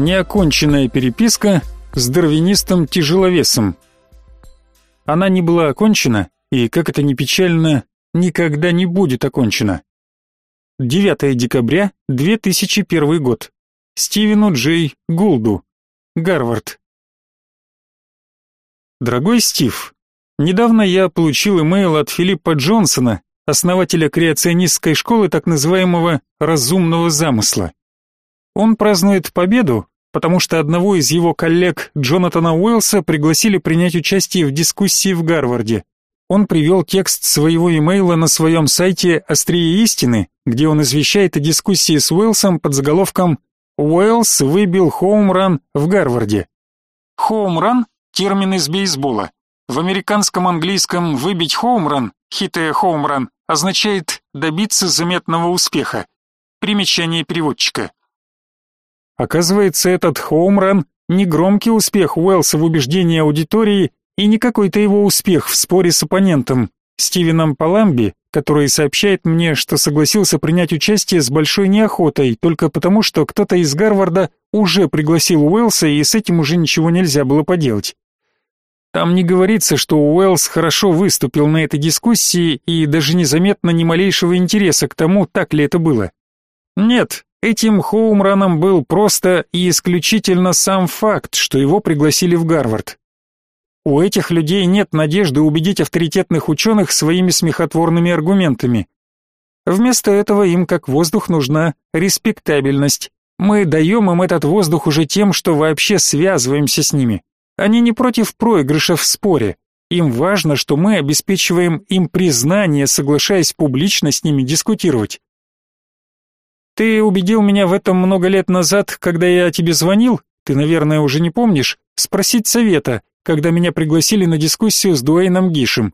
Неоконченная переписка с дарвинистом-тяжеловесом. Она не была окончена, и, как это ни печально, никогда не будет окончена. 9 декабря 2001 год. Стивену Джей Гулду. Гарвард. Дорогой Стив, недавно я получил имейл от Филиппа Джонсона, основателя креационистской школы так называемого «разумного замысла». Он празднует победу, потому что одного из его коллег Джонатана Уэллса пригласили принять участие в дискуссии в Гарварде. Он привел текст своего имейла на своем сайте «Острие истины», где он извещает о дискуссии с Уэллсом под заголовком «Уэллс выбил хоумран в Гарварде». Хоумран – термин из бейсбола. В американском английском «выбить хоумран» – hit a home run означает добиться заметного успеха. Примечание переводчика. Оказывается, этот хоумран не громкий успех Уэллса в убеждении аудитории и не какой-то его успех в споре с оппонентом Стивеном Паламби, который сообщает мне, что согласился принять участие с большой неохотой, только потому, что кто-то из Гарварда уже пригласил Уэллса, и с этим уже ничего нельзя было поделать. Там не говорится, что Уэллс хорошо выступил на этой дискуссии и даже незаметно ни малейшего интереса к тому, так ли это было. Нет, этим хоумраном был просто и исключительно сам факт, что его пригласили в Гарвард. У этих людей нет надежды убедить авторитетных ученых своими смехотворными аргументами. Вместо этого им как воздух нужна респектабельность. Мы даем им этот воздух уже тем, что вообще связываемся с ними. Они не против проигрыша в споре. Им важно, что мы обеспечиваем им признание, соглашаясь публично с ними дискутировать. Ты убедил меня в этом много лет назад, когда я тебе звонил, ты, наверное, уже не помнишь, спросить совета, когда меня пригласили на дискуссию с Дуэйном Гишем.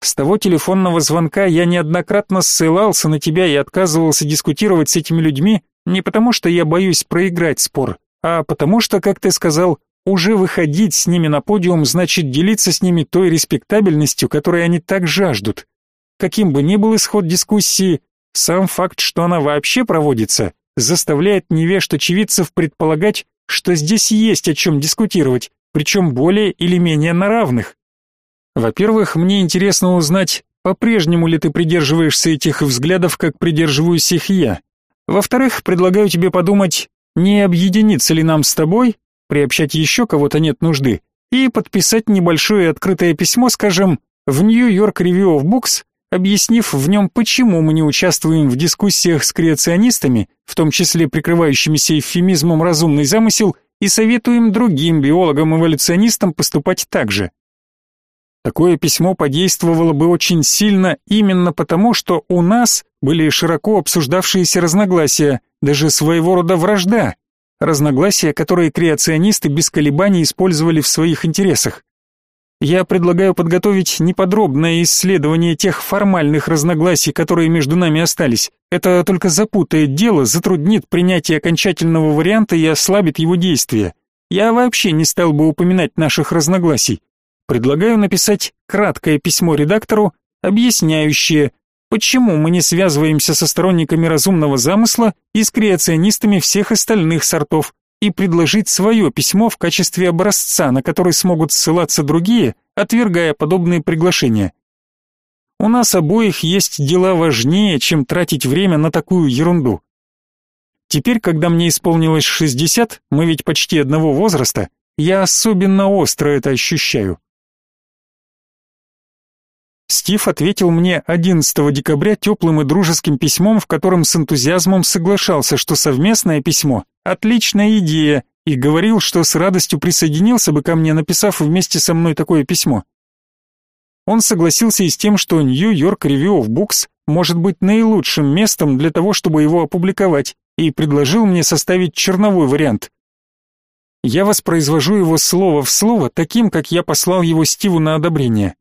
С того телефонного звонка я неоднократно ссылался на тебя и отказывался дискутировать с этими людьми не потому, что я боюсь проиграть спор, а потому что, как ты сказал, уже выходить с ними на подиум значит делиться с ними той респектабельностью, которой они так жаждут. Каким бы ни был исход дискуссии, сам факт, что она вообще проводится, заставляет невежд очевидцев предполагать, что здесь есть о чем дискутировать, причем более или менее на равных. Во-первых, мне интересно узнать, по-прежнему ли ты придерживаешься этих взглядов, как придерживаюсь их я. Во-вторых, предлагаю тебе подумать, не объединиться ли нам с тобой приобщать еще кого-то нет нужды, и подписать небольшое открытое письмо, скажем, в New York Review of Books, объяснив в нем, почему мы не участвуем в дискуссиях с креационистами, в том числе прикрывающимися эвфемизмом «разумный замысел», и советуем другим биологам-эволюционистам поступать так же. Такое письмо подействовало бы очень сильно именно потому, что у нас были широко обсуждавшиеся разногласия, даже своего рода вражда, разногласия, которые креационисты без колебаний использовали в своих интересах. Я предлагаю подготовить неподробное исследование тех формальных разногласий, которые между нами остались. Это только запутает дело, затруднит принятие окончательного варианта и ослабит его действие. Я вообще не стал бы упоминать наших разногласий. Предлагаю написать краткое письмо редактору, объясняющее, Почему мы не связываемся со сторонниками разумного замысла и с креационистами всех остальных сортов и предложить свое письмо в качестве образца, на который смогут ссылаться другие, отвергая подобные приглашения? У нас обоих есть дела важнее, чем тратить время на такую ерунду. Теперь, когда мне исполнилось 60, мы ведь почти одного возраста, я особенно остро это ощущаю. Стив ответил мне 11 декабря теплым и дружеским письмом, в котором с энтузиазмом соглашался, что совместное письмо – отличная идея, и говорил, что с радостью присоединился бы ко мне, написав вместе со мной такое письмо. Он согласился и с тем, что York Review of Books может быть наилучшим местом для того, чтобы его опубликовать, и предложил мне составить черновой вариант. Я воспроизвожу его слово в слово таким, как я послал его Стиву на одобрение.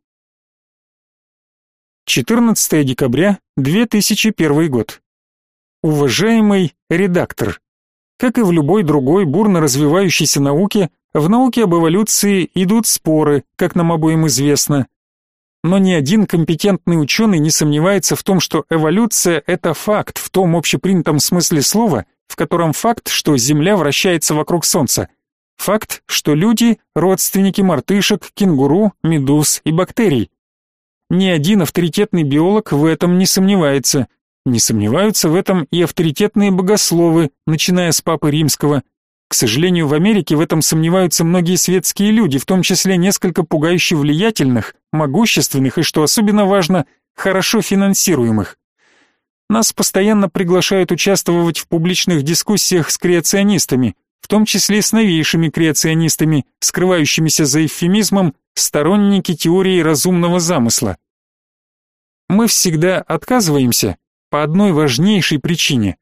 14 декабря 2001 год. Уважаемый редактор, как и в любой другой бурно развивающейся науке, в науке об эволюции идут споры, как нам обоим известно. Но ни один компетентный ученый не сомневается в том, что эволюция – это факт в том общепринятом смысле слова, в котором факт, что Земля вращается вокруг Солнца, факт, что люди – родственники мартышек, кенгуру, медуз и бактерий. Ни один авторитетный биолог в этом не сомневается. Не сомневаются в этом и авторитетные богословы, начиная с Папы Римского. К сожалению, в Америке в этом сомневаются многие светские люди, в том числе несколько пугающе влиятельных, могущественных и, что особенно важно, хорошо финансируемых. Нас постоянно приглашают участвовать в публичных дискуссиях с креационистами, в том числе с новейшими креационистами, скрывающимися за эвфемизмом сторонники теории разумного замысла. Мы всегда отказываемся по одной важнейшей причине.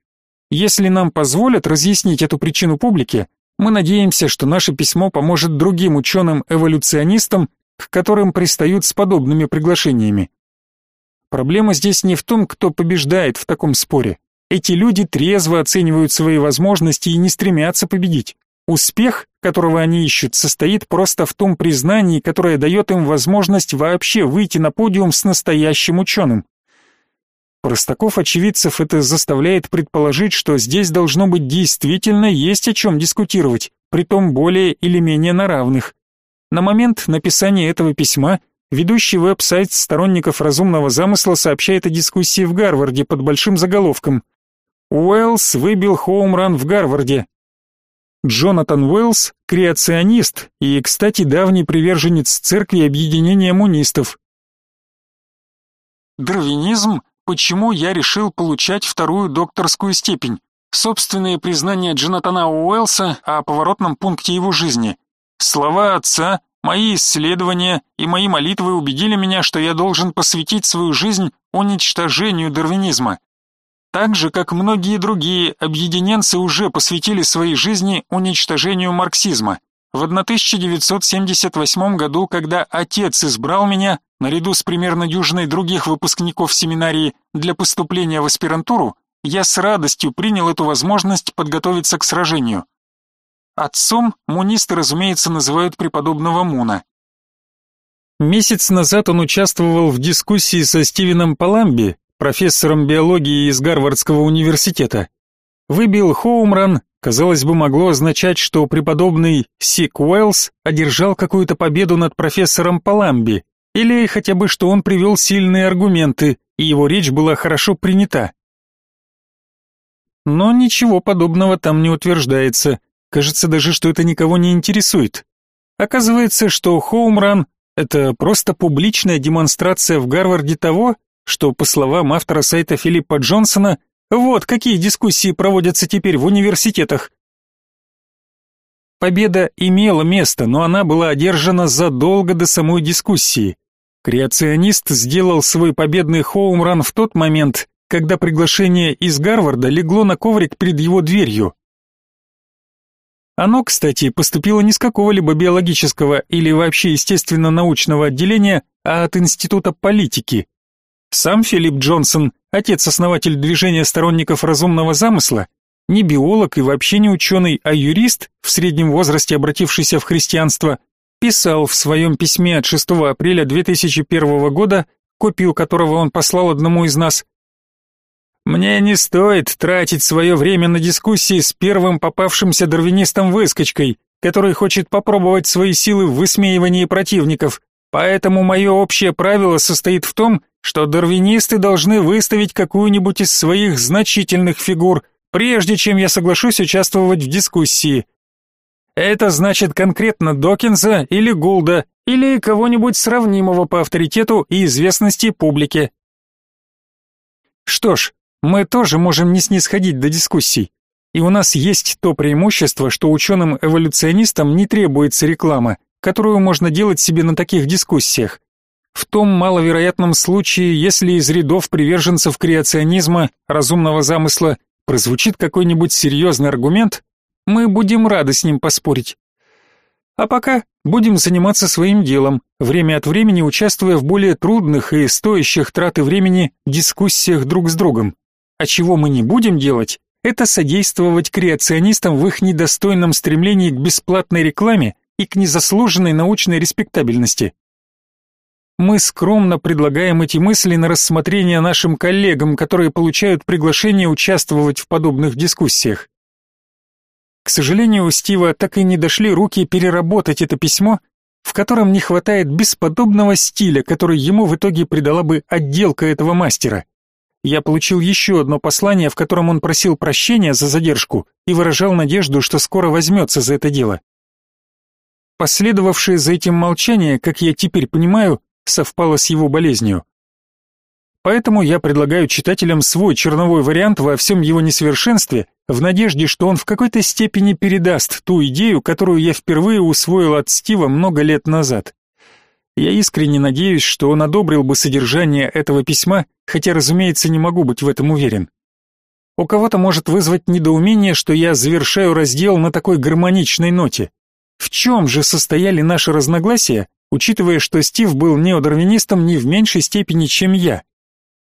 Если нам позволят разъяснить эту причину публике, мы надеемся, что наше письмо поможет другим ученым-эволюционистам, к которым пристают с подобными приглашениями. Проблема здесь не в том, кто побеждает в таком споре. Эти люди трезво оценивают свои возможности и не стремятся победить. Успех, которого они ищут, состоит просто в том признании, которое дает им возможность вообще выйти на подиум с настоящим ученым. Простаков-очевидцев это заставляет предположить, что здесь должно быть действительно есть о чем дискутировать, притом более или менее на равных. На момент написания этого письма ведущий веб-сайт сторонников разумного замысла сообщает о дискуссии в Гарварде под большим заголовком «Уэллс выбил хоумран в Гарварде». Джонатан Уэллс – креационист и, кстати, давний приверженец церкви объединения мунистов. Дарвинизм почему я решил получать вторую докторскую степень. Собственные признания Джонатана Уэллса о поворотном пункте его жизни. Слова отца, мои исследования и мои молитвы убедили меня, что я должен посвятить свою жизнь уничтожению дарвинизма. Так же, как многие другие объединенцы уже посвятили своей жизни уничтожению марксизма. В 1978 году, когда отец избрал меня, наряду с примерно дюжиной других выпускников семинарии, для поступления в аспирантуру, я с радостью принял эту возможность подготовиться к сражению. Отцом мунисты, разумеется, называют преподобного Муна. Месяц назад он участвовал в дискуссии со Стивеном Паламби, профессором биологии из Гарвардского университета. Выбил хоумран казалось бы, могло означать, что преподобный Сик Уэллс одержал какую-то победу над профессором Паламби, или хотя бы, что он привел сильные аргументы, и его речь была хорошо принята. Но ничего подобного там не утверждается. Кажется даже, что это никого не интересует. Оказывается, что хоумран — это просто публичная демонстрация в Гарварде того, что, по словам автора сайта Филиппа Джонсона, вот какие дискуссии проводятся теперь в университетах. Победа имела место, но она была одержана задолго до самой дискуссии. Креационист сделал свой победный хоумран в тот момент, когда приглашение из Гарварда легло на коврик перед его дверью. Оно, кстати, поступило не с какого-либо биологического или вообще естественно-научного отделения, а от Института политики. Сам Филипп Джонсон отец-основатель движения сторонников разумного замысла, не биолог и вообще не ученый, а юрист, в среднем возрасте обратившийся в христианство, писал в своем письме от 6 апреля 2001 года, копию которого он послал одному из нас, «Мне не стоит тратить свое время на дискуссии с первым попавшимся дарвинистом-выскочкой, который хочет попробовать свои силы в высмеивании противников, поэтому мое общее правило состоит в том, что дарвинисты должны выставить какую-нибудь из своих значительных фигур, прежде чем я соглашусь участвовать в дискуссии. Это значит конкретно Докинза или Гулда, или кого-нибудь сравнимого по авторитету и известности публике. Что ж, мы тоже можем не снисходить до дискуссий. И у нас есть то преимущество, что ученым-эволюционистам не требуется реклама, которую можно делать себе на таких дискуссиях. В том маловероятном случае, если из рядов приверженцев креационизма, разумного замысла, прозвучит какой-нибудь серьезный аргумент, мы будем рады с ним поспорить. А пока будем заниматься своим делом, время от времени участвуя в более трудных и стоящих траты времени дискуссиях друг с другом. А чего мы не будем делать, это содействовать креационистам в их недостойном стремлении к бесплатной рекламе и к незаслуженной научной респектабельности. Мы скромно предлагаем эти мысли на рассмотрение нашим коллегам, которые получают приглашение участвовать в подобных дискуссиях. К сожалению, у Стива так и не дошли руки переработать это письмо, в котором не хватает бесподобного стиля, который ему в итоге придала бы отделка этого мастера. Я получил еще одно послание, в котором он просил прощения за задержку и выражал надежду, что скоро возьмется за это дело. Последовавшее за этим молчание, как я теперь понимаю, совпало с его болезнью. Поэтому я предлагаю читателям свой черновой вариант во всем его несовершенстве, в надежде, что он в какой-то степени передаст ту идею, которую я впервые усвоил от Стива много лет назад. Я искренне надеюсь, что он одобрил бы содержание этого письма, хотя, разумеется, не могу быть в этом уверен. У кого-то может вызвать недоумение, что я завершаю раздел на такой гармоничной ноте. В чем же состояли наши разногласия, учитывая, что Стив был неодарвинистом не в меньшей степени, чем я?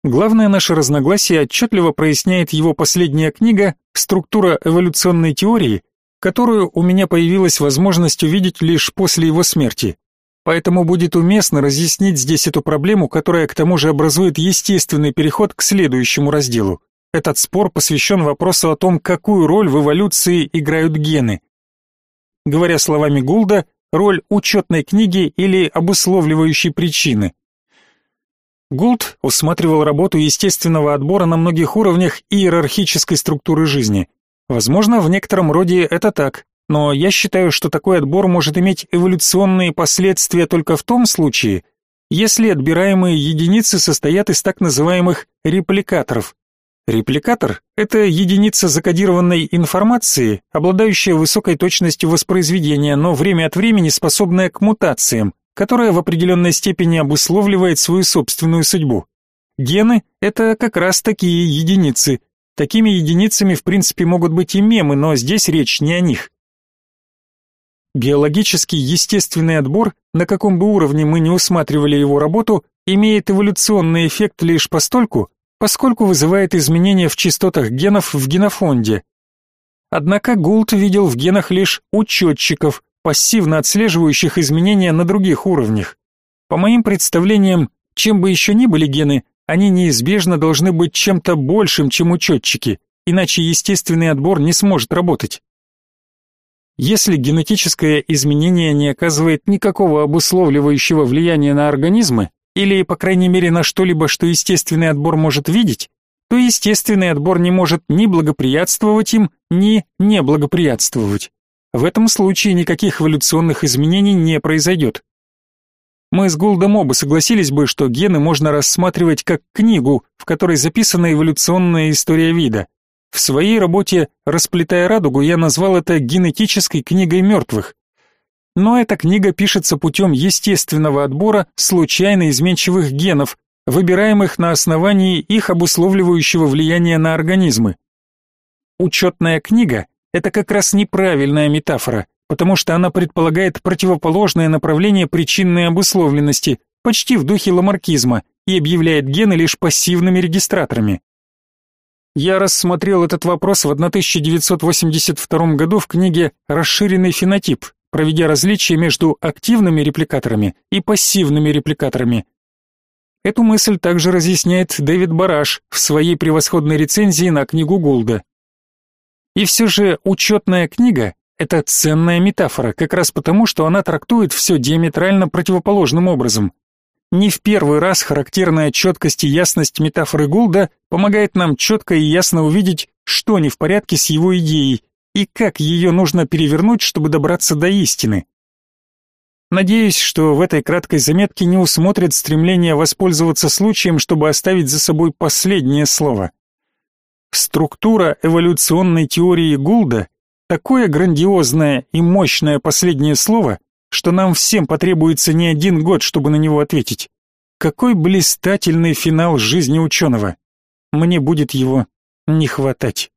Главное наше разногласие отчетливо проясняет его последняя книга «Структура эволюционной теории», которую у меня появилась возможность увидеть лишь после его смерти. Поэтому будет уместно разъяснить здесь эту проблему, которая к тому же образует естественный переход к следующему разделу. Этот спор посвящен вопросу о том, какую роль в эволюции играют гены. Говоря словами Гулда, роль учетной книги или обусловливающей причины – Гулд усматривал работу естественного отбора на многих уровнях иерархической структуры жизни. Возможно, в некотором роде это так, но я считаю, что такой отбор может иметь эволюционные последствия только в том случае, если отбираемые единицы состоят из так называемых репликаторов. Репликатор – это единица закодированной информации, обладающая высокой точностью воспроизведения, но время от времени способная к мутациям, которая в определенной степени обусловливает свою собственную судьбу. Гены — это как раз такие единицы. Такими единицами, в принципе, могут быть и мемы, но здесь речь не о них. Биологический естественный отбор, на каком бы уровне мы не усматривали его работу, имеет эволюционный эффект лишь постольку, поскольку вызывает изменения в частотах генов в генофонде. Однако Гулт видел в генах лишь учетчиков, пассивно отслеживающих изменения на других уровнях. По моим представлениям, чем бы еще ни были гены, они неизбежно должны быть чем-то большим, чем учетчики, иначе естественный отбор не сможет работать. Если генетическое изменение не оказывает никакого обусловливающего влияния на организмы, или, по крайней мере, на что-либо, что естественный отбор может видеть, то естественный отбор не может ни благоприятствовать им, ни неблагоприятствовать. В этом случае никаких эволюционных изменений не произойдет. Мы с Гулдом оба согласились бы, что гены можно рассматривать как книгу, в которой записана эволюционная история вида. В своей работе «Расплетая радугу» я назвал это генетической книгой мертвых. Но эта книга пишется путем естественного отбора случайно изменчивых генов, выбираемых на основании их обусловливающего влияния на организмы. Учетная книга это как раз неправильная метафора, потому что она предполагает противоположное направление причинной обусловленности, почти в духе ламаркизма, и объявляет гены лишь пассивными регистраторами. Я рассмотрел этот вопрос в 1982 году в книге «Расширенный фенотип», проведя различие между активными репликаторами и пассивными репликаторами. Эту мысль также разъясняет Дэвид Бараш в своей превосходной рецензии на книгу Голда. И все же учетная книга – это ценная метафора, как раз потому, что она трактует все диаметрально противоположным образом. Не в первый раз характерная четкость и ясность метафоры Гулда помогает нам четко и ясно увидеть, что не в порядке с его идеей и как ее нужно перевернуть, чтобы добраться до истины. Надеюсь, что в этой краткой заметке не усмотрят стремление воспользоваться случаем, чтобы оставить за собой последнее слово. Структура эволюционной теории Гулда такое грандиозное и мощное последнее слово, что нам всем потребуется не один год, чтобы на него ответить. Какой блистательный финал жизни ученого. Мне будет его не хватать.